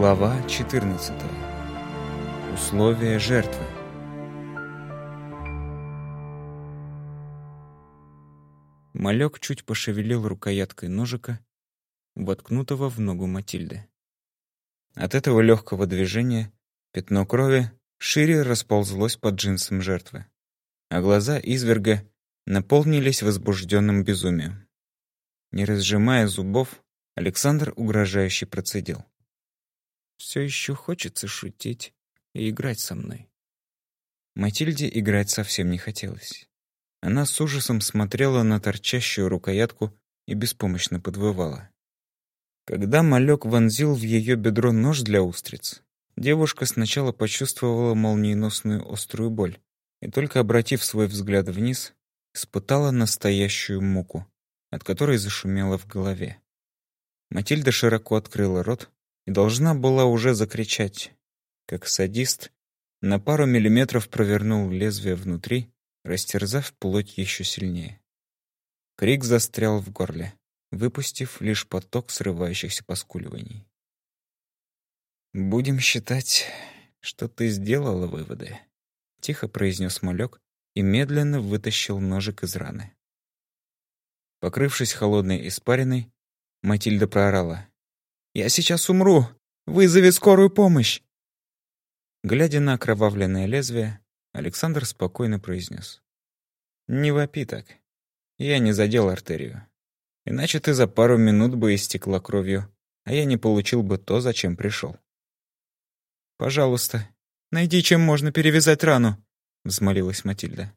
Глава 14. Условия жертвы. Малек чуть пошевелил рукояткой ножика, воткнутого в ногу Матильды. От этого легкого движения пятно крови шире расползлось под джинсом жертвы, а глаза изверга наполнились возбужденным безумием. Не разжимая зубов, Александр угрожающе процедил. «Все еще хочется шутить и играть со мной». Матильде играть совсем не хотелось. Она с ужасом смотрела на торчащую рукоятку и беспомощно подвывала. Когда малек вонзил в ее бедро нож для устриц, девушка сначала почувствовала молниеносную острую боль и только обратив свой взгляд вниз, испытала настоящую муку, от которой зашумело в голове. Матильда широко открыла рот и должна была уже закричать, как садист на пару миллиметров провернул лезвие внутри, растерзав плоть еще сильнее. Крик застрял в горле, выпустив лишь поток срывающихся поскуливаний. «Будем считать, что ты сделала выводы», — тихо произнес малек и медленно вытащил ножик из раны. Покрывшись холодной испариной, Матильда проорала. «Я сейчас умру! Вызови скорую помощь!» Глядя на окровавленное лезвие, Александр спокойно произнес. «Не вопи так. Я не задел артерию. Иначе ты за пару минут бы истекла кровью, а я не получил бы то, зачем пришел. «Пожалуйста, найди, чем можно перевязать рану», — взмолилась Матильда.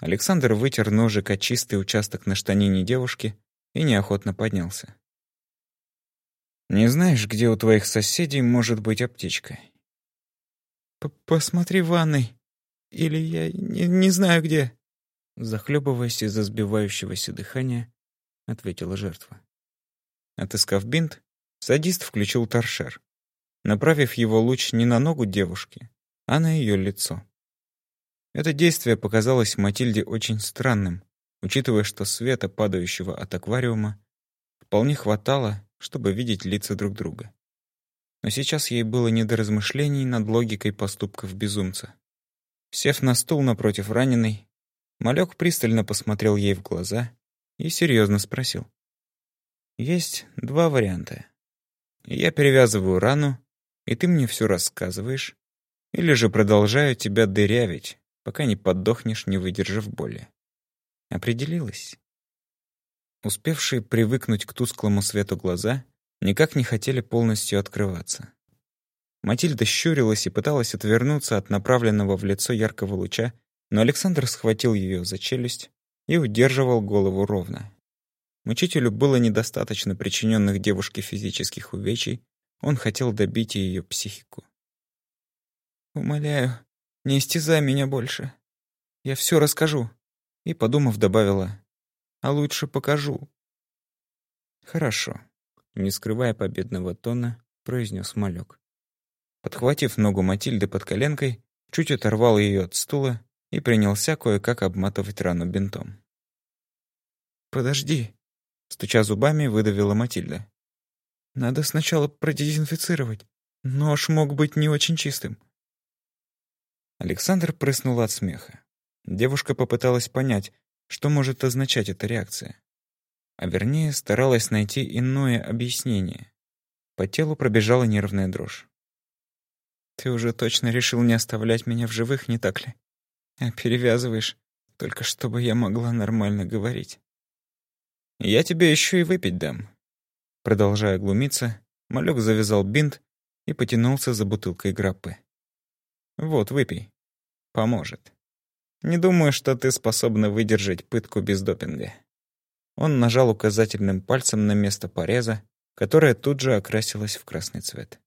Александр вытер ножик о чистый участок на штанине девушки и неохотно поднялся. «Не знаешь, где у твоих соседей может быть аптечка?» П «Посмотри в ванной. Или я не, не знаю где». Захлебываясь из-за сбивающегося дыхания, ответила жертва. Отыскав бинт, садист включил торшер, направив его луч не на ногу девушки, а на ее лицо. Это действие показалось Матильде очень странным, учитывая, что света, падающего от аквариума, вполне хватало, чтобы видеть лица друг друга. Но сейчас ей было не до размышлений над логикой поступков безумца. Сев на стул напротив раненой, малек пристально посмотрел ей в глаза и серьезно спросил. «Есть два варианта. Я перевязываю рану, и ты мне все рассказываешь, или же продолжаю тебя дырявить, пока не подохнешь, не выдержав боли. Определилась. Успевшие привыкнуть к тусклому свету глаза никак не хотели полностью открываться. Матильда щурилась и пыталась отвернуться от направленного в лицо яркого луча, но Александр схватил ее за челюсть и удерживал голову ровно. Мучителю было недостаточно причиненных девушке физических увечий, он хотел добить ее психику. «Умоляю, не истязай меня больше. Я все расскажу. И, подумав, добавила, а лучше покажу. Хорошо. Не скрывая победного тона, произнес малек. Подхватив ногу Матильды под коленкой, чуть оторвал ее от стула и принялся кое-как обматывать рану бинтом. «Подожди», — стуча зубами, выдавила Матильда. «Надо сначала продезинфицировать. Нож мог быть не очень чистым». Александр прыснул от смеха. Девушка попыталась понять, что может означать эта реакция. А вернее, старалась найти иное объяснение. По телу пробежала нервная дрожь. «Ты уже точно решил не оставлять меня в живых, не так ли? А перевязываешь, только чтобы я могла нормально говорить». «Я тебе еще и выпить дам». Продолжая глумиться, малек завязал бинт и потянулся за бутылкой граппы. «Вот, выпей. Поможет». Не думаю, что ты способна выдержать пытку без допинга». Он нажал указательным пальцем на место пореза, которое тут же окрасилось в красный цвет.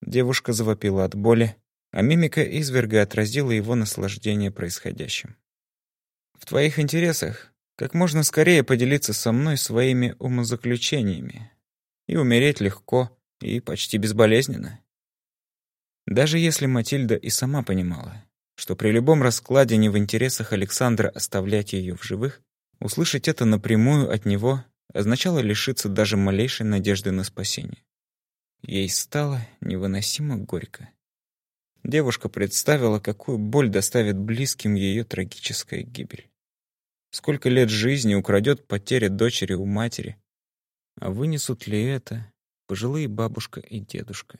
Девушка завопила от боли, а мимика изверга отразила его наслаждение происходящим. «В твоих интересах как можно скорее поделиться со мной своими умозаключениями и умереть легко и почти безболезненно». Даже если Матильда и сама понимала, что при любом раскладе не в интересах Александра оставлять ее в живых, услышать это напрямую от него означало лишиться даже малейшей надежды на спасение. ей стало невыносимо горько. Девушка представила, какую боль доставит близким ее трагическая гибель. Сколько лет жизни украдет потеря дочери у матери. А вынесут ли это пожилые бабушка и дедушка?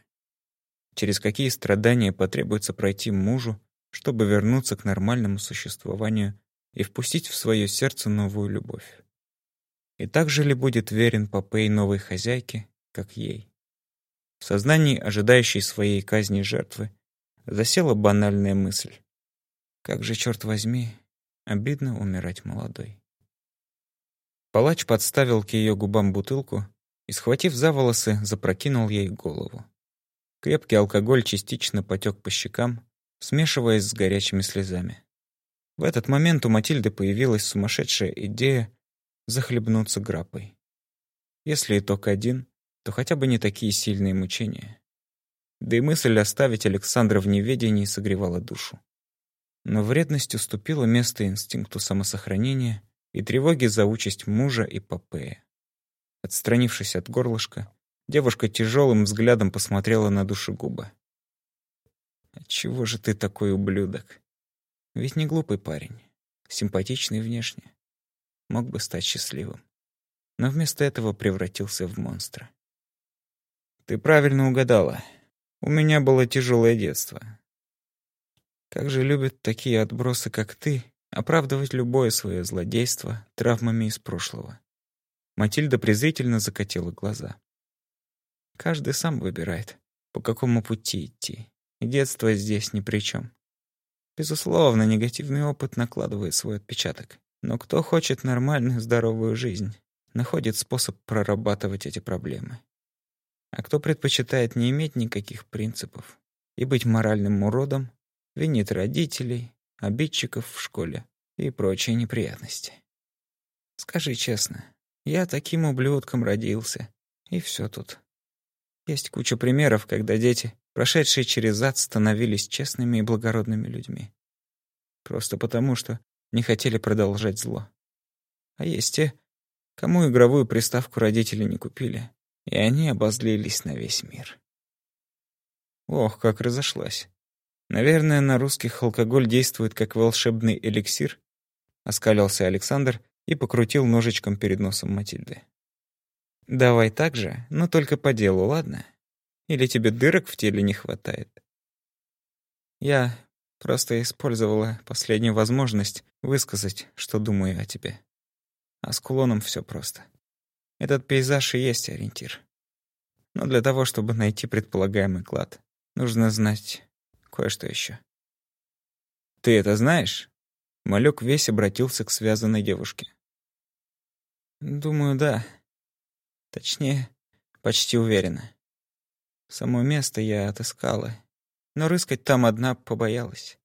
Через какие страдания потребуется пройти мужу, чтобы вернуться к нормальному существованию и впустить в свое сердце новую любовь? И так же ли будет верен Попей новой хозяйке, как ей? В сознании ожидающей своей казни жертвы засела банальная мысль. Как же, черт возьми, обидно умирать молодой. Палач подставил к ее губам бутылку и, схватив за волосы, запрокинул ей голову. Крепкий алкоголь частично потек по щекам, смешиваясь с горячими слезами. В этот момент у Матильды появилась сумасшедшая идея захлебнуться грапой. Если итог один, то хотя бы не такие сильные мучения. Да и мысль оставить Александра в неведении согревала душу. Но вредность уступила место инстинкту самосохранения и тревоге за участь мужа и Попея. Отстранившись от горлышка, девушка тяжелым взглядом посмотрела на душегуба. «Отчего же ты такой ублюдок? Ведь не глупый парень, симпатичный внешне. Мог бы стать счастливым. Но вместо этого превратился в монстра. Ты правильно угадала. У меня было тяжелое детство. Как же любят такие отбросы, как ты, оправдывать любое свое злодейство травмами из прошлого. Матильда презрительно закатила глаза. Каждый сам выбирает, по какому пути идти. И детство здесь ни при чем. Безусловно, негативный опыт накладывает свой отпечаток. Но кто хочет нормальную, здоровую жизнь, находит способ прорабатывать эти проблемы. А кто предпочитает не иметь никаких принципов и быть моральным уродом, винит родителей, обидчиков в школе и прочие неприятности. Скажи честно, я таким ублюдком родился, и все тут. Есть куча примеров, когда дети, прошедшие через ад, становились честными и благородными людьми. Просто потому, что не хотели продолжать зло. А есть те, кому игровую приставку родители не купили, и они обозлились на весь мир. Ох, как разошлась. Наверное, на русских алкоголь действует как волшебный эликсир, оскалился Александр и покрутил ножичком перед носом Матильды. Давай так же, но только по делу, ладно? Или тебе дырок в теле не хватает? Я просто использовала последнюю возможность высказать, что думаю о тебе. А с кулоном все просто. Этот пейзаж и есть ориентир. Но для того, чтобы найти предполагаемый клад, нужно знать кое-что еще. «Ты это знаешь?» Малек весь обратился к связанной девушке. «Думаю, да. Точнее, почти уверена. Само место я отыскала, но рыскать там одна побоялась.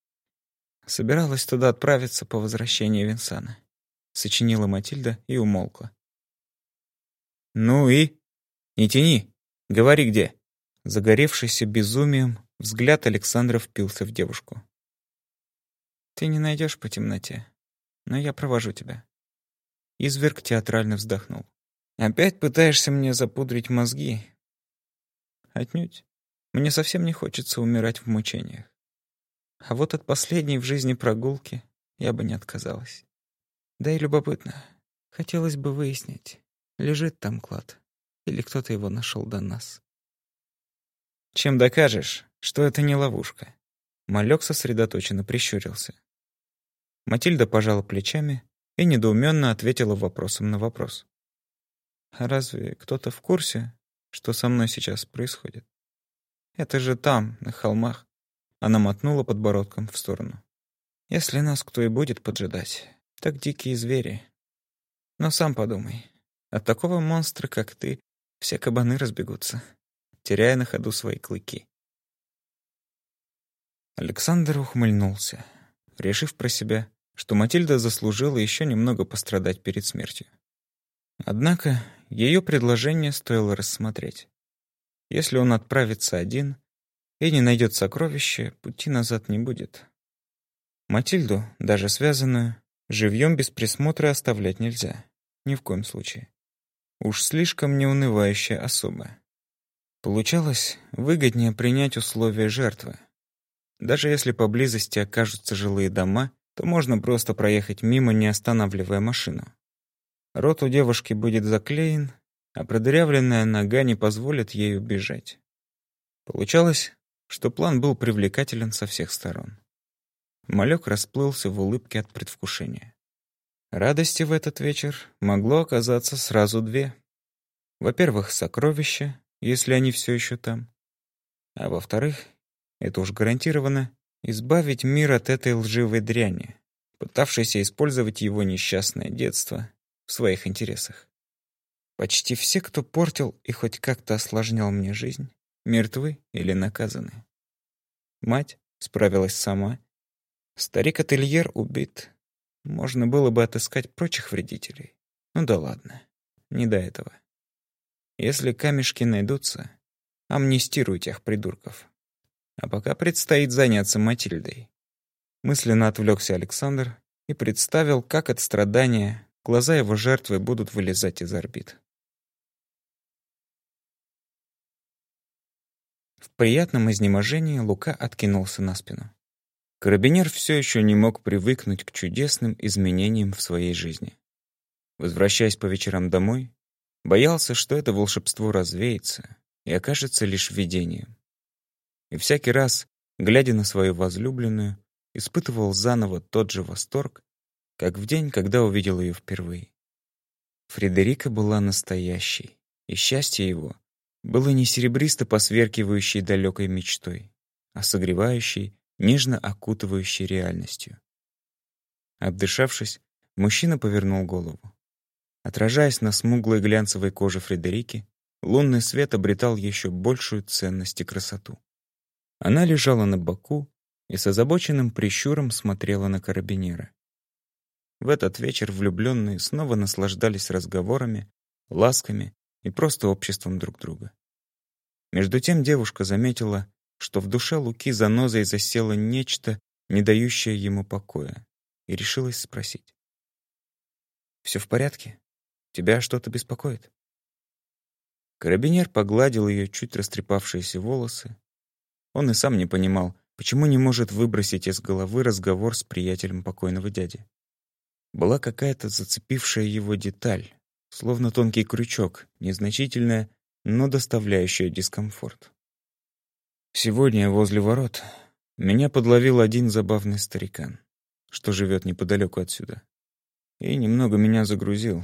Собиралась туда отправиться по возвращении Винсана. Сочинила Матильда и умолкла. «Ну и? Не тяни. Говори где». Загоревшийся безумием, взгляд Александра впился в девушку. «Ты не найдешь по темноте, но я провожу тебя». Изверг театрально вздохнул. «Опять пытаешься мне запудрить мозги?» «Отнюдь. Мне совсем не хочется умирать в мучениях. А вот от последней в жизни прогулки я бы не отказалась. Да и любопытно. Хотелось бы выяснить, Лежит там клад. Или кто-то его нашел до нас. Чем докажешь, что это не ловушка? Малек сосредоточенно прищурился. Матильда пожала плечами и недоуменно ответила вопросом на вопрос. «А разве кто-то в курсе, что со мной сейчас происходит? Это же там, на холмах». Она мотнула подбородком в сторону. «Если нас кто и будет поджидать, так дикие звери. Но сам подумай, от такого монстра, как ты, все кабаны разбегутся, теряя на ходу свои клыки. Александр ухмыльнулся, решив про себя, что Матильда заслужила еще немного пострадать перед смертью. Однако ее предложение стоило рассмотреть. Если он отправится один и не найдет сокровища, пути назад не будет. Матильду, даже связанную, живьем без присмотра оставлять нельзя. Ни в коем случае. Уж слишком неунывающая особа. Получалось выгоднее принять условия жертвы. Даже если поблизости окажутся жилые дома, то можно просто проехать мимо, не останавливая машину. Рот у девушки будет заклеен, а продырявленная нога не позволит ей убежать. Получалось, что план был привлекателен со всех сторон. Малек расплылся в улыбке от предвкушения. Радости в этот вечер могло оказаться сразу две. Во-первых, сокровища, если они все еще там. А во-вторых, это уж гарантированно, избавить мир от этой лживой дряни, пытавшейся использовать его несчастное детство в своих интересах. Почти все, кто портил и хоть как-то осложнял мне жизнь, мертвы или наказаны. Мать справилась сама. Старик-ательер убит. Можно было бы отыскать прочих вредителей. Ну да ладно, не до этого. Если камешки найдутся, амнистируй тех придурков. А пока предстоит заняться Матильдой. Мысленно отвлекся Александр и представил, как от страдания глаза его жертвы будут вылезать из орбит. В приятном изнеможении Лука откинулся на спину. Карабинер все еще не мог привыкнуть к чудесным изменениям в своей жизни. Возвращаясь по вечерам домой, боялся, что это волшебство развеется и окажется лишь видением. И всякий раз, глядя на свою возлюбленную, испытывал заново тот же восторг, как в день, когда увидел ее впервые. Фредерика была настоящей, и счастье его было не серебристо посверкивающей далекой мечтой, а согревающей, нежно окутывающей реальностью. Отдышавшись, мужчина повернул голову. Отражаясь на смуглой глянцевой коже Фредерики, лунный свет обретал еще большую ценность и красоту. Она лежала на боку и с озабоченным прищуром смотрела на карабинера. В этот вечер влюбленные снова наслаждались разговорами, ласками и просто обществом друг друга. Между тем девушка заметила, что в душе Луки занозой засело нечто, не дающее ему покоя, и решилась спросить. «Все в порядке? Тебя что-то беспокоит?» Карабинер погладил ее чуть растрепавшиеся волосы. Он и сам не понимал, почему не может выбросить из головы разговор с приятелем покойного дяди. Была какая-то зацепившая его деталь, словно тонкий крючок, незначительная, но доставляющая дискомфорт. Сегодня возле ворот меня подловил один забавный старикан, что живет неподалеку отсюда, и немного меня загрузил.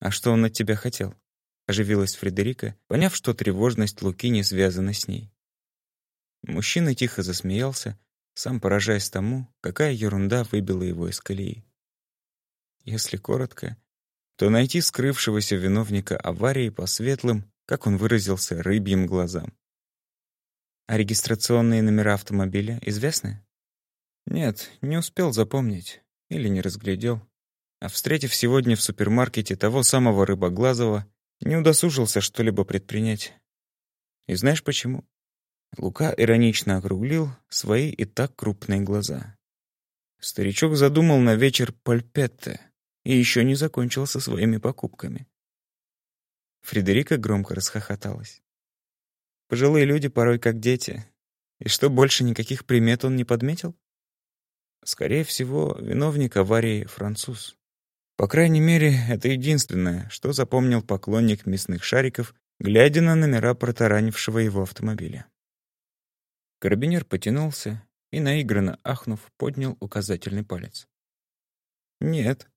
«А что он от тебя хотел?» — оживилась Фредерика, поняв, что тревожность Луки не связана с ней. Мужчина тихо засмеялся, сам поражаясь тому, какая ерунда выбила его из колеи. Если коротко, то найти скрывшегося виновника аварии по светлым, как он выразился, рыбьим глазам. А регистрационные номера автомобиля известны? Нет, не успел запомнить или не разглядел. А встретив сегодня в супермаркете того самого рыбоглазого, не удосужился что-либо предпринять. И знаешь почему? Лука иронично округлил свои и так крупные глаза. Старичок задумал на вечер пальпетте, и еще не закончил со своими покупками. Фредерика громко расхохоталась. Пожилые люди порой как дети. И что, больше никаких примет он не подметил? Скорее всего, виновник аварии — француз. По крайней мере, это единственное, что запомнил поклонник мясных шариков, глядя на номера протаранившего его автомобиля. Карабинер потянулся и, наигранно ахнув, поднял указательный палец. Нет,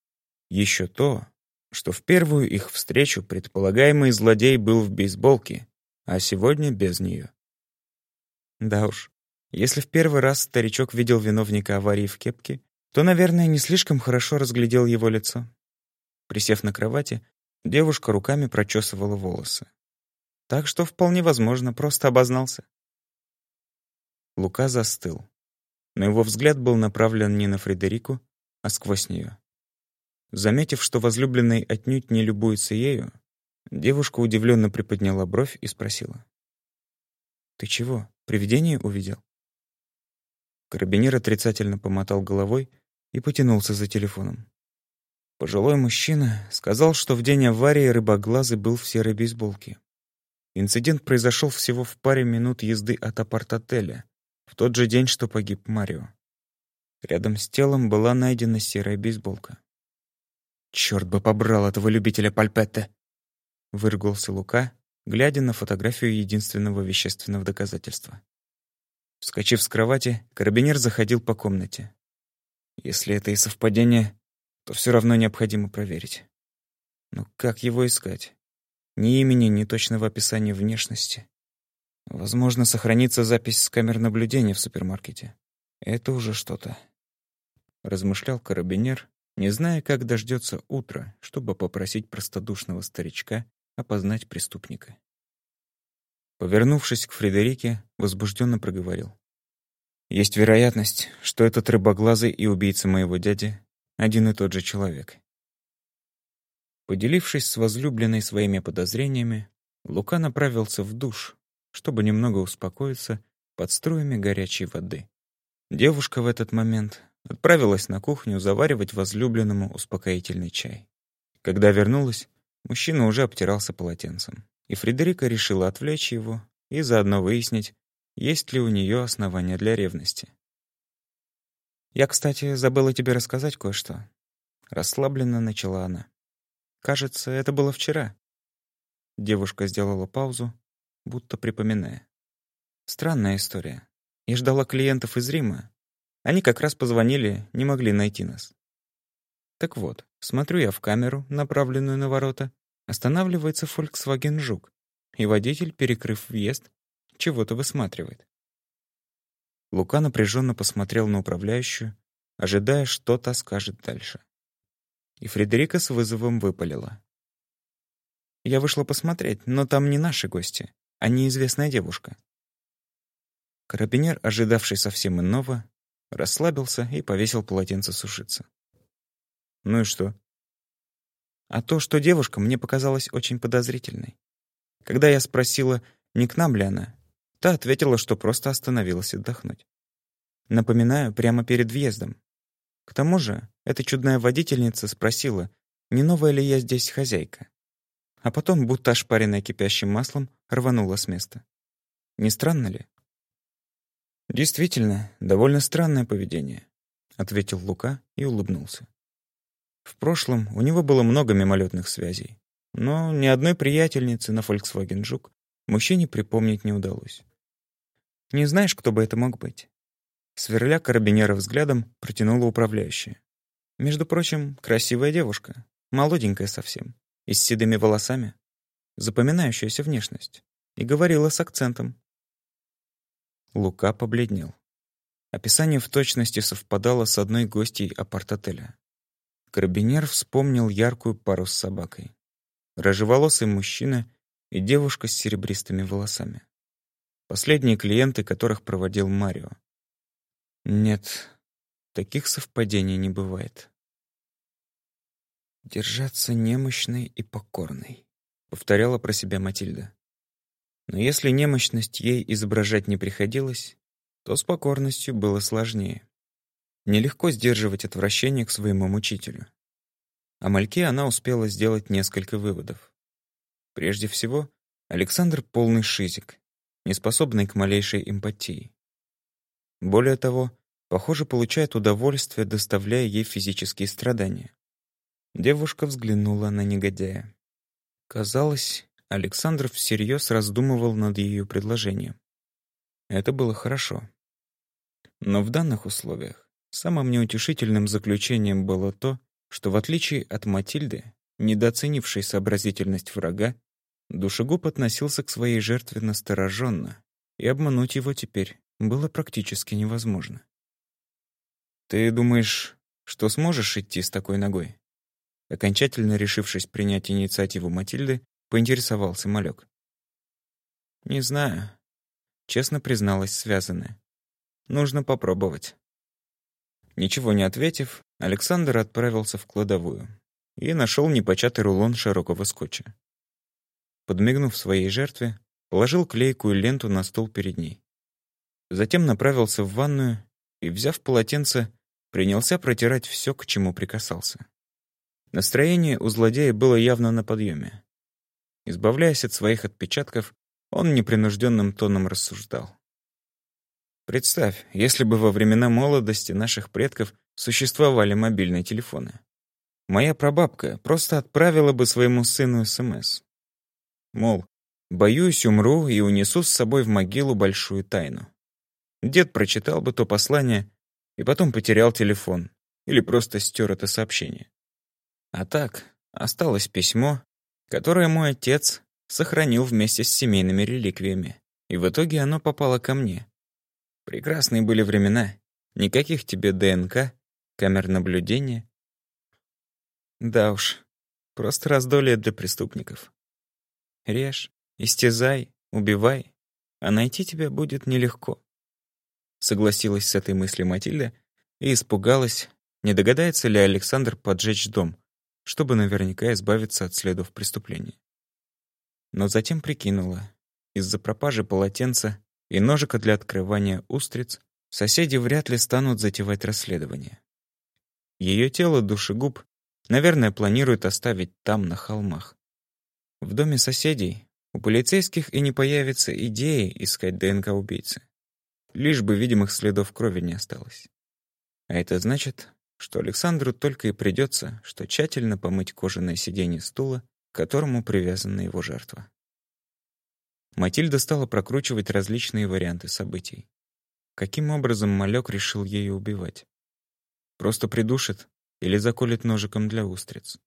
еще то, что в первую их встречу предполагаемый злодей был в бейсболке, а сегодня без нее. Да уж, если в первый раз старичок видел виновника аварии в кепке, то, наверное, не слишком хорошо разглядел его лицо. Присев на кровати, девушка руками прочесывала волосы. Так что вполне возможно, просто обознался. Лука застыл. Но его взгляд был направлен не на Фредерику, а сквозь нее. Заметив, что возлюбленный отнюдь не любуется ею, девушка удивленно приподняла бровь и спросила. «Ты чего, привидение увидел?» Карабинер отрицательно помотал головой и потянулся за телефоном. Пожилой мужчина сказал, что в день аварии рыбоглазый был в серой бейсболке. Инцидент произошел всего в паре минут езды от апарт-отеля, в тот же день, что погиб Марио. Рядом с телом была найдена серая бейсболка. «Чёрт бы побрал этого любителя пальпетте!» — выругался Лука, глядя на фотографию единственного вещественного доказательства. Вскочив с кровати, карабинер заходил по комнате. Если это и совпадение, то все равно необходимо проверить. Но как его искать? Ни имени, ни точного описания внешности. Возможно, сохранится запись с камер наблюдения в супермаркете. Это уже что-то. Размышлял карабинер, не зная, как дождется утра, чтобы попросить простодушного старичка опознать преступника. Повернувшись к Фредерике, возбужденно проговорил. «Есть вероятность, что этот рыбоглазый и убийца моего дяди — один и тот же человек». Поделившись с возлюбленной своими подозрениями, Лука направился в душ, чтобы немного успокоиться под струями горячей воды. Девушка в этот момент отправилась на кухню заваривать возлюбленному успокоительный чай. Когда вернулась, мужчина уже обтирался полотенцем, и Фредерика решила отвлечь его и заодно выяснить, есть ли у нее основания для ревности. «Я, кстати, забыла тебе рассказать кое-что», — расслабленно начала она. «Кажется, это было вчера». Девушка сделала паузу, будто припоминая. «Странная история. Я ждала клиентов из Рима, они как раз позвонили, не могли найти нас. Так вот, смотрю я в камеру, направленную на ворота. Останавливается Volkswagen Жук, и водитель, перекрыв въезд, чего-то высматривает. Лука напряженно посмотрел на управляющую, ожидая, что та скажет дальше. И Фредерика с вызовом выпалила. «Я вышла посмотреть, но там не наши гости, а неизвестная девушка». Карабинер, ожидавший совсем иного, Расслабился и повесил полотенце сушиться. Ну и что? А то, что девушка мне показалась очень подозрительной. Когда я спросила, не к нам ли она, та ответила, что просто остановилась отдохнуть. Напоминаю, прямо перед въездом. К тому же, эта чудная водительница спросила, не новая ли я здесь хозяйка. А потом, будто ошпаренная кипящим маслом, рванула с места. Не странно ли? «Действительно, довольно странное поведение», — ответил Лука и улыбнулся. В прошлом у него было много мимолетных связей, но ни одной приятельницы на Volkswagen Жук мужчине припомнить не удалось. «Не знаешь, кто бы это мог быть?» Сверля карабинера взглядом, протянула управляющая. «Между прочим, красивая девушка, молоденькая совсем, и с седыми волосами, запоминающаяся внешность, и говорила с акцентом, Лука побледнел. Описание в точности совпадало с одной гостьей апарт-отеля. Карабинер вспомнил яркую пару с собакой. Рыжеволосый мужчина и девушка с серебристыми волосами. Последние клиенты, которых проводил Марио. Нет, таких совпадений не бывает. «Держаться немощной и покорной», — повторяла про себя Матильда. Но если немощность ей изображать не приходилось, то с покорностью было сложнее. Нелегко сдерживать отвращение к своему мучителю. О мальке она успела сделать несколько выводов. Прежде всего, Александр полный шизик, неспособный к малейшей эмпатии. Более того, похоже, получает удовольствие, доставляя ей физические страдания. Девушка взглянула на негодяя. Казалось, Александр всерьез раздумывал над ее предложением. Это было хорошо. Но в данных условиях самым неутешительным заключением было то, что в отличие от Матильды, недооценившей сообразительность врага, душегуб относился к своей жертве настороженно, и обмануть его теперь было практически невозможно. «Ты думаешь, что сможешь идти с такой ногой?» Окончательно решившись принять инициативу Матильды, поинтересовался малек. «Не знаю», — честно призналась связанная. «Нужно попробовать». Ничего не ответив, Александр отправился в кладовую и нашел непочатый рулон широкого скотча. Подмигнув своей жертве, положил клейкую ленту на стол перед ней. Затем направился в ванную и, взяв полотенце, принялся протирать все, к чему прикасался. Настроение у злодея было явно на подъеме. Избавляясь от своих отпечатков, он непринужденным тоном рассуждал. Представь, если бы во времена молодости наших предков существовали мобильные телефоны. Моя прабабка просто отправила бы своему сыну СМС. Мол, боюсь, умру и унесу с собой в могилу большую тайну. Дед прочитал бы то послание и потом потерял телефон или просто стер это сообщение. А так, осталось письмо, которое мой отец сохранил вместе с семейными реликвиями, и в итоге оно попало ко мне. Прекрасные были времена. Никаких тебе ДНК, камер наблюдения. Да уж, просто раздолье для преступников. Режь, истязай, убивай, а найти тебя будет нелегко. Согласилась с этой мыслью Матильда и испугалась, не догадается ли Александр поджечь дом, чтобы наверняка избавиться от следов преступления. Но затем прикинула, из-за пропажи полотенца и ножика для открывания устриц соседи вряд ли станут затевать расследование. Ее тело душегуб, наверное, планируют оставить там, на холмах. В доме соседей у полицейских и не появится идеи искать ДНК убийцы. Лишь бы видимых следов крови не осталось. А это значит, что Александру только и придется, что тщательно помыть кожаное сиденье стула, к которому привязана его жертва. Матильда стала прокручивать различные варианты событий. Каким образом малек решил ее убивать? Просто придушит или заколет ножиком для устриц?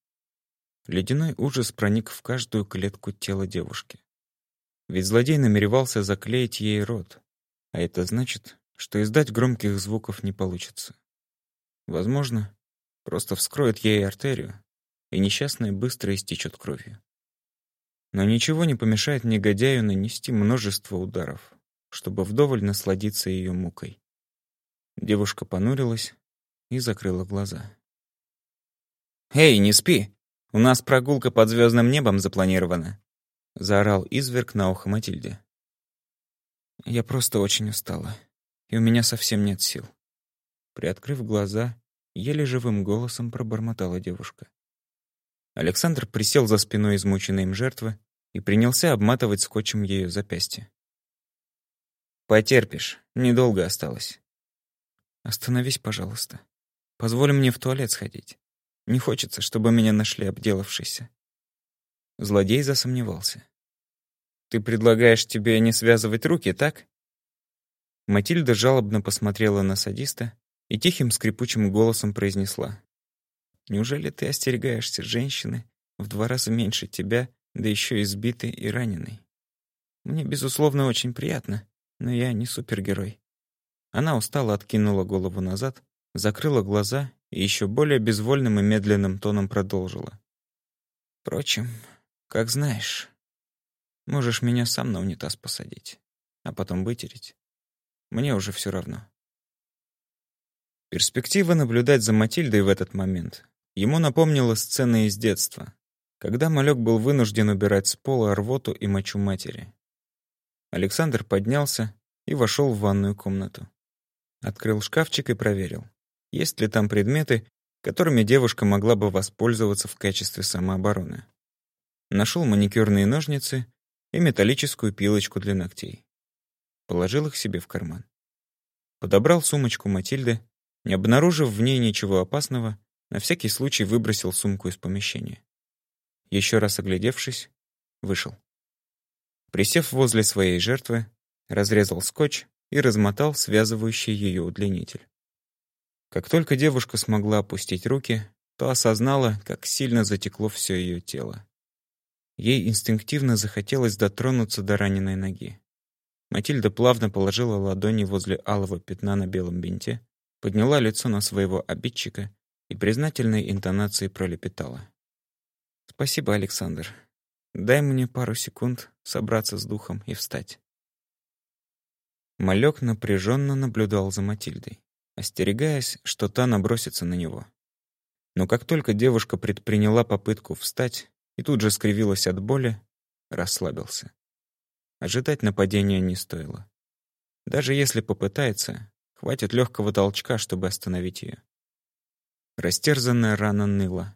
Ледяной ужас проник в каждую клетку тела девушки. Ведь злодей намеревался заклеить ей рот, а это значит, что издать громких звуков не получится. Возможно, просто вскроет ей артерию, и несчастная быстро истечет кровью. Но ничего не помешает негодяю нанести множество ударов, чтобы вдоволь насладиться ее мукой. Девушка понурилась и закрыла глаза. «Эй, не спи! У нас прогулка под звездным небом запланирована!» — заорал изверг на ухо Матильде. «Я просто очень устала, и у меня совсем нет сил». Приоткрыв глаза, еле живым голосом пробормотала девушка. Александр присел за спиной измученной им жертвы и принялся обматывать скотчем ее запястье. «Потерпишь, недолго осталось». «Остановись, пожалуйста. Позволь мне в туалет сходить. Не хочется, чтобы меня нашли обделавшийся». Злодей засомневался. «Ты предлагаешь тебе не связывать руки, так?» Матильда жалобно посмотрела на садиста и тихим скрипучим голосом произнесла. Неужели ты остерегаешься женщины в два раза меньше тебя, да еще избитый и раненый? Мне, безусловно, очень приятно, но я не супергерой. Она устало откинула голову назад, закрыла глаза и еще более безвольным и медленным тоном продолжила. Впрочем, как знаешь, можешь меня сам на унитаз посадить, а потом вытереть. Мне уже все равно. Перспектива наблюдать за Матильдой в этот момент Ему напомнила сцена из детства, когда малек был вынужден убирать с пола рвоту и мочу матери. Александр поднялся и вошел в ванную комнату. Открыл шкафчик и проверил, есть ли там предметы, которыми девушка могла бы воспользоваться в качестве самообороны. Нашел маникюрные ножницы и металлическую пилочку для ногтей. Положил их себе в карман. Подобрал сумочку Матильды, не обнаружив в ней ничего опасного, на всякий случай выбросил сумку из помещения. Еще раз оглядевшись, вышел. Присев возле своей жертвы, разрезал скотч и размотал связывающий ее удлинитель. Как только девушка смогла опустить руки, то осознала, как сильно затекло все ее тело. Ей инстинктивно захотелось дотронуться до раненой ноги. Матильда плавно положила ладони возле алого пятна на белом бинте, подняла лицо на своего обидчика и признательной интонацией пролепетала. «Спасибо, Александр. Дай мне пару секунд собраться с духом и встать». Малек напряженно наблюдал за Матильдой, остерегаясь, что та набросится на него. Но как только девушка предприняла попытку встать и тут же скривилась от боли, расслабился. Ожидать нападения не стоило. Даже если попытается, хватит легкого толчка, чтобы остановить ее. Растерзанная рана ныла,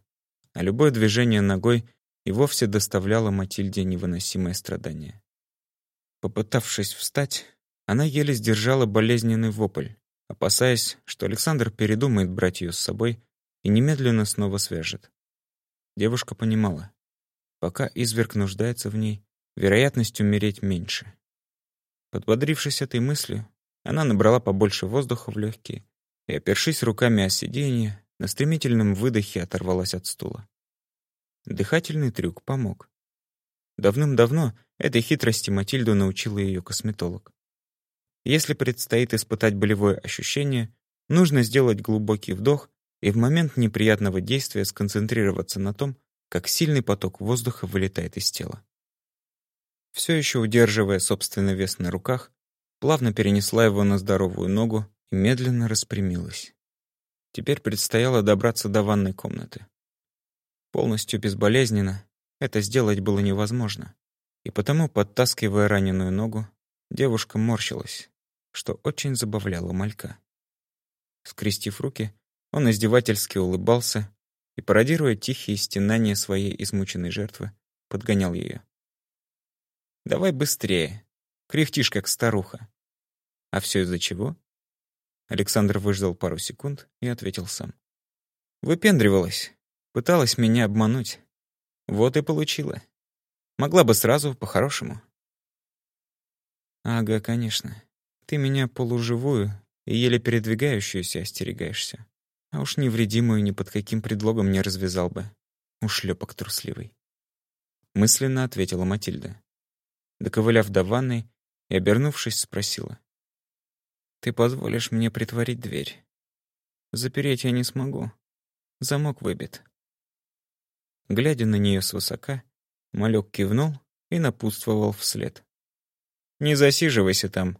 а любое движение ногой и вовсе доставляло Матильде невыносимое страдание. Попытавшись встать, она еле сдержала болезненный вопль, опасаясь, что Александр передумает брать ее с собой и немедленно снова свяжет. Девушка понимала, пока изверг нуждается в ней, вероятность умереть меньше. Подбодрившись этой мыслью, она набрала побольше воздуха в легкие и, опершись руками о сиденье, на стремительном выдохе оторвалась от стула. Дыхательный трюк помог. Давным-давно этой хитрости Матильду научила ее косметолог. Если предстоит испытать болевое ощущение, нужно сделать глубокий вдох и в момент неприятного действия сконцентрироваться на том, как сильный поток воздуха вылетает из тела. Все еще удерживая собственный вес на руках, плавно перенесла его на здоровую ногу и медленно распрямилась. Теперь предстояло добраться до ванной комнаты. Полностью безболезненно это сделать было невозможно, и потому, подтаскивая раненую ногу, девушка морщилась, что очень забавляло малька. Скрестив руки, он издевательски улыбался и, пародируя тихие стенания своей измученной жертвы, подгонял ее. «Давай быстрее. Кряхтишь, как старуха». «А все из-за чего?» Александр выждал пару секунд и ответил сам. «Выпендривалась. Пыталась меня обмануть. Вот и получила. Могла бы сразу, по-хорошему». «Ага, конечно. Ты меня полуживую и еле передвигающуюся остерегаешься. А уж невредимую ни под каким предлогом не развязал бы. Ушлепок трусливый. Мысленно ответила Матильда. Доковыляв до ванной и, обернувшись, спросила. «Ты позволишь мне притворить дверь? Запереть я не смогу. Замок выбит». Глядя на нее свысока, малек кивнул и напутствовал вслед. «Не засиживайся там,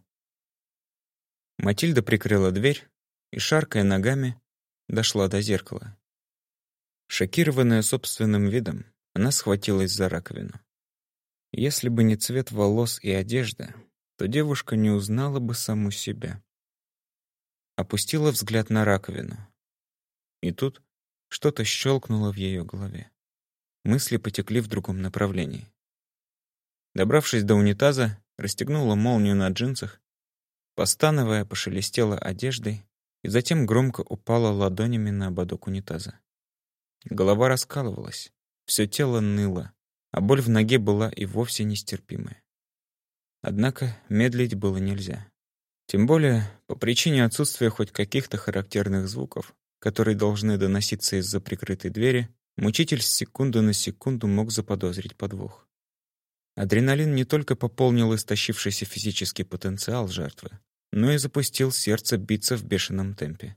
Матильда прикрыла дверь и, шаркая ногами, дошла до зеркала. Шокированная собственным видом, она схватилась за раковину. Если бы не цвет волос и одежда, то девушка не узнала бы саму себя. Опустила взгляд на раковину. И тут что-то щелкнуло в ее голове. Мысли потекли в другом направлении. Добравшись до унитаза, расстегнула молнию на джинсах Постановая, пошелестела одеждой и затем громко упала ладонями на ободок унитаза. Голова раскалывалась, все тело ныло, а боль в ноге была и вовсе нестерпимая. Однако медлить было нельзя. Тем более по причине отсутствия хоть каких-то характерных звуков, которые должны доноситься из-за прикрытой двери, мучитель с секунды на секунду мог заподозрить подвох. Адреналин не только пополнил истощившийся физический потенциал жертвы, но и запустил сердце биться в бешеном темпе.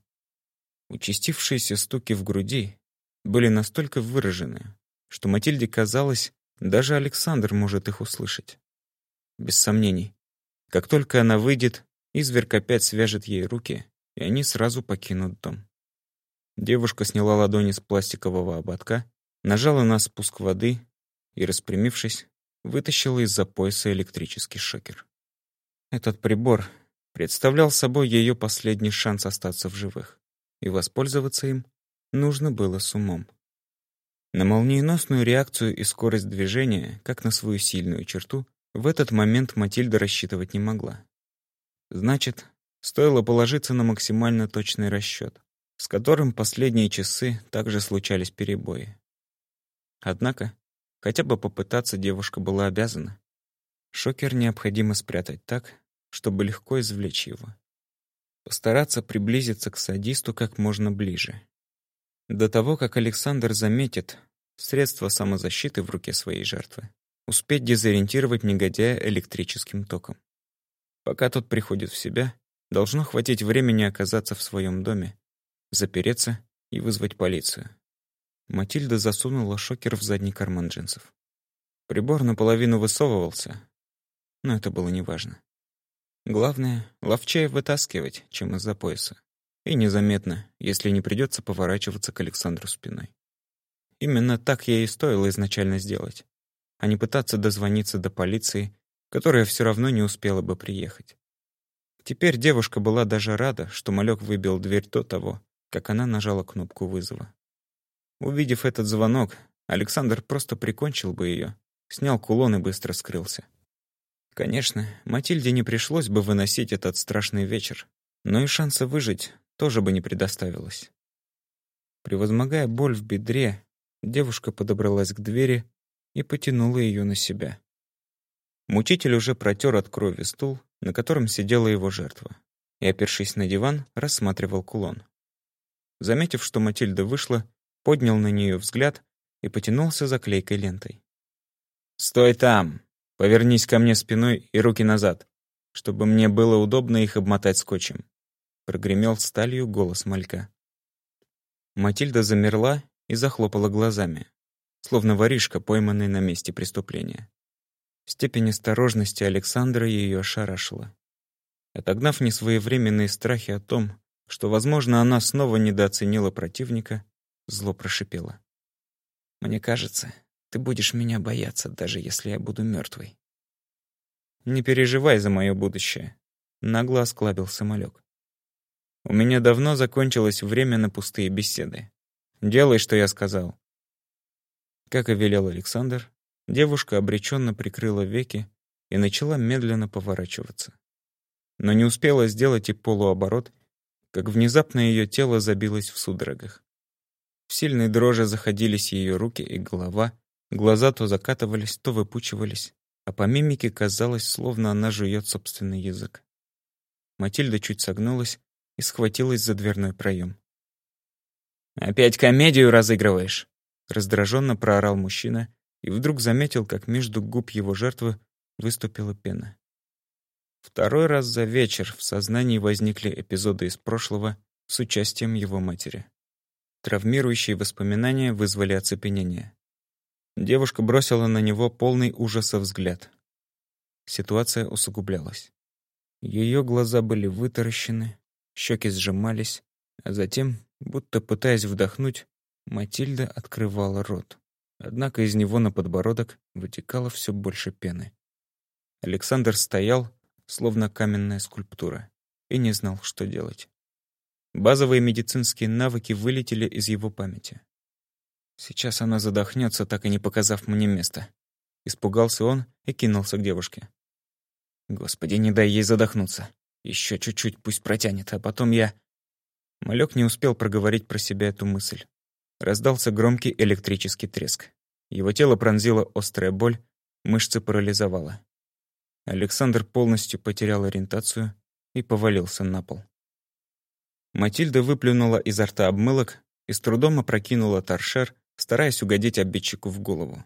Участившиеся стуки в груди были настолько выражены, что Матильде казалось, даже Александр может их услышать. Без сомнений, как только она выйдет, изверг опять свяжет ей руки, и они сразу покинут дом. Девушка сняла ладони с пластикового ободка, нажала на спуск воды и, распрямившись, вытащила из-за пояса электрический шокер. Этот прибор представлял собой ее последний шанс остаться в живых, и воспользоваться им нужно было с умом. На молниеносную реакцию и скорость движения, как на свою сильную черту, в этот момент Матильда рассчитывать не могла. Значит, стоило положиться на максимально точный расчет, с которым последние часы также случались перебои. Однако Хотя бы попытаться девушка была обязана. Шокер необходимо спрятать так, чтобы легко извлечь его. Постараться приблизиться к садисту как можно ближе. До того, как Александр заметит средство самозащиты в руке своей жертвы, успеть дезориентировать негодяя электрическим током. Пока тот приходит в себя, должно хватить времени оказаться в своем доме, запереться и вызвать полицию. Матильда засунула шокер в задний карман джинсов. Прибор наполовину высовывался, но это было неважно. Главное — ловчее вытаскивать, чем из-за пояса. И незаметно, если не придется поворачиваться к Александру спиной. Именно так ей и стоило изначально сделать, а не пытаться дозвониться до полиции, которая все равно не успела бы приехать. Теперь девушка была даже рада, что малек выбил дверь до того, как она нажала кнопку вызова. Увидев этот звонок, Александр просто прикончил бы ее, снял кулон и быстро скрылся. Конечно, Матильде не пришлось бы выносить этот страшный вечер, но и шанса выжить тоже бы не предоставилось. Превозмогая боль в бедре, девушка подобралась к двери и потянула ее на себя. Мучитель уже протер от крови стул, на котором сидела его жертва, и, опершись на диван, рассматривал кулон. Заметив, что Матильда вышла, поднял на нее взгляд и потянулся за клейкой лентой. «Стой там!» Повернись ко мне спиной и руки назад, чтобы мне было удобно их обмотать скотчем. Прогремел сталью голос малька. Матильда замерла и захлопала глазами, словно воришка, пойманный на месте преступления. Степень осторожности Александра ее ошарашила. Отогнав несвоевременные страхи о том, что, возможно, она снова недооценила противника, зло прошипело. «Мне кажется, ты будешь меня бояться, даже если я буду мертвой. Не переживай за мое будущее, нагло осклабился малек. У меня давно закончилось время на пустые беседы. Делай, что я сказал. Как и велел Александр, девушка обреченно прикрыла веки и начала медленно поворачиваться. Но не успела сделать и полуоборот, как внезапно ее тело забилось в судорогах. В сильной дрожи заходились ее руки и голова, Глаза то закатывались, то выпучивались, а по мимике казалось, словно она жует собственный язык. Матильда чуть согнулась и схватилась за дверной проем. «Опять комедию разыгрываешь?» Раздраженно проорал мужчина и вдруг заметил, как между губ его жертвы выступила пена. Второй раз за вечер в сознании возникли эпизоды из прошлого с участием его матери. Травмирующие воспоминания вызвали оцепенение. Девушка бросила на него полный ужаса взгляд. Ситуация усугублялась. Ее глаза были вытаращены, щеки сжимались, а затем, будто пытаясь вдохнуть, Матильда открывала рот. Однако из него на подбородок вытекало все больше пены. Александр стоял, словно каменная скульптура, и не знал, что делать. Базовые медицинские навыки вылетели из его памяти. Сейчас она задохнется, так и не показав мне место. Испугался он и кинулся к девушке. Господи, не дай ей задохнуться. Еще чуть-чуть пусть протянет, а потом я... Малек не успел проговорить про себя эту мысль. Раздался громкий электрический треск. Его тело пронзила острая боль, мышцы парализовала. Александр полностью потерял ориентацию и повалился на пол. Матильда выплюнула изо рта обмылок и с трудом опрокинула торшер стараясь угодить обидчику в голову.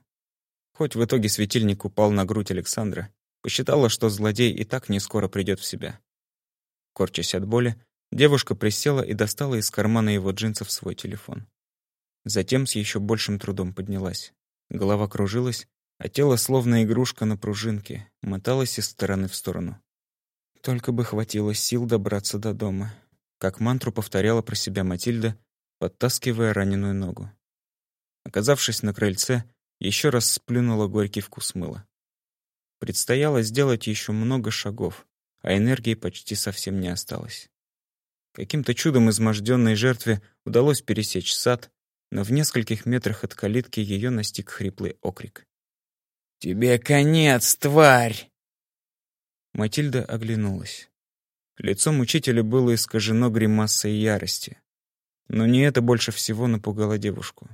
Хоть в итоге светильник упал на грудь Александра, посчитала, что злодей и так не скоро придет в себя. Корчась от боли, девушка присела и достала из кармана его джинсов свой телефон. Затем с еще большим трудом поднялась. Голова кружилась, а тело, словно игрушка на пружинке, моталось из стороны в сторону. Только бы хватило сил добраться до дома. Как мантру повторяла про себя Матильда, подтаскивая раненую ногу. Оказавшись на крыльце, еще раз сплюнула горький вкус мыла. Предстояло сделать еще много шагов, а энергии почти совсем не осталось. Каким-то чудом изможденной жертве удалось пересечь сад, но в нескольких метрах от калитки ее настиг хриплый окрик. «Тебе конец, тварь!» Матильда оглянулась. Лицо мучителя было искажено гримасой ярости. Но не это больше всего напугало девушку.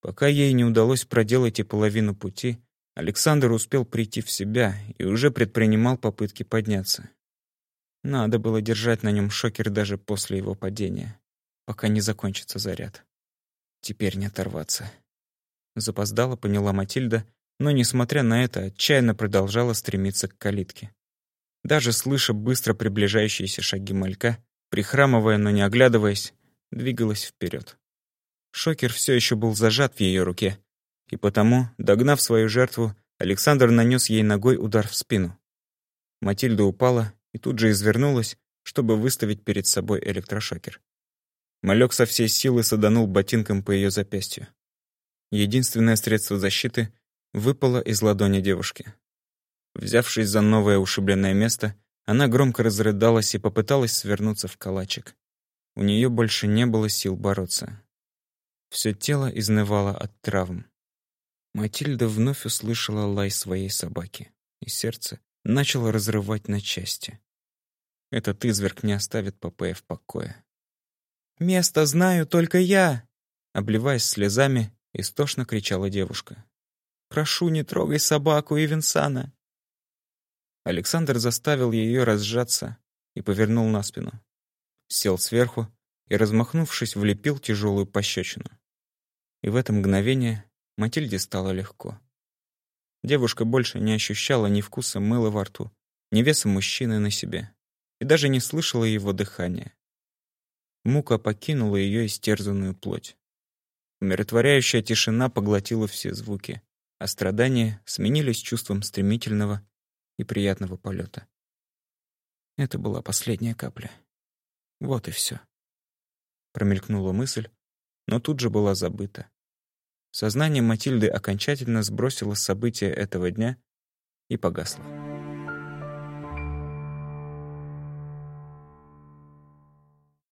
Пока ей не удалось проделать и половину пути, Александр успел прийти в себя и уже предпринимал попытки подняться. Надо было держать на нем шокер даже после его падения, пока не закончится заряд. Теперь не оторваться. Запоздала, поняла Матильда, но, несмотря на это, отчаянно продолжала стремиться к калитке. Даже слыша быстро приближающиеся шаги малька, прихрамывая, но не оглядываясь, двигалась вперед. Шокер все еще был зажат в ее руке, и потому, догнав свою жертву, Александр нанес ей ногой удар в спину. Матильда упала и тут же извернулась, чтобы выставить перед собой электрошокер. Малек со всей силы саданул ботинком по ее запястью. Единственное средство защиты выпало из ладони девушки. Взявшись за новое ушибленное место, она громко разрыдалась и попыталась свернуться в калачик. У нее больше не было сил бороться. Все тело изнывало от травм. Матильда вновь услышала лай своей собаки, и сердце начал разрывать на части. Этот изверг не оставит Попея в покое. «Место знаю только я!» Обливаясь слезами, истошно кричала девушка. «Прошу, не трогай собаку и Винсана!» Александр заставил ее разжаться и повернул на спину. Сел сверху и, размахнувшись, влепил тяжелую пощечину. И в это мгновение Матильде стало легко. Девушка больше не ощущала ни вкуса мыла во рту, ни веса мужчины на себе, и даже не слышала его дыхания. Мука покинула ее истерзанную плоть. Умиротворяющая тишина поглотила все звуки, а страдания сменились чувством стремительного и приятного полета. Это была последняя капля. Вот и все. Промелькнула мысль, но тут же была забыта. Сознание Матильды окончательно сбросило события этого дня и погасло.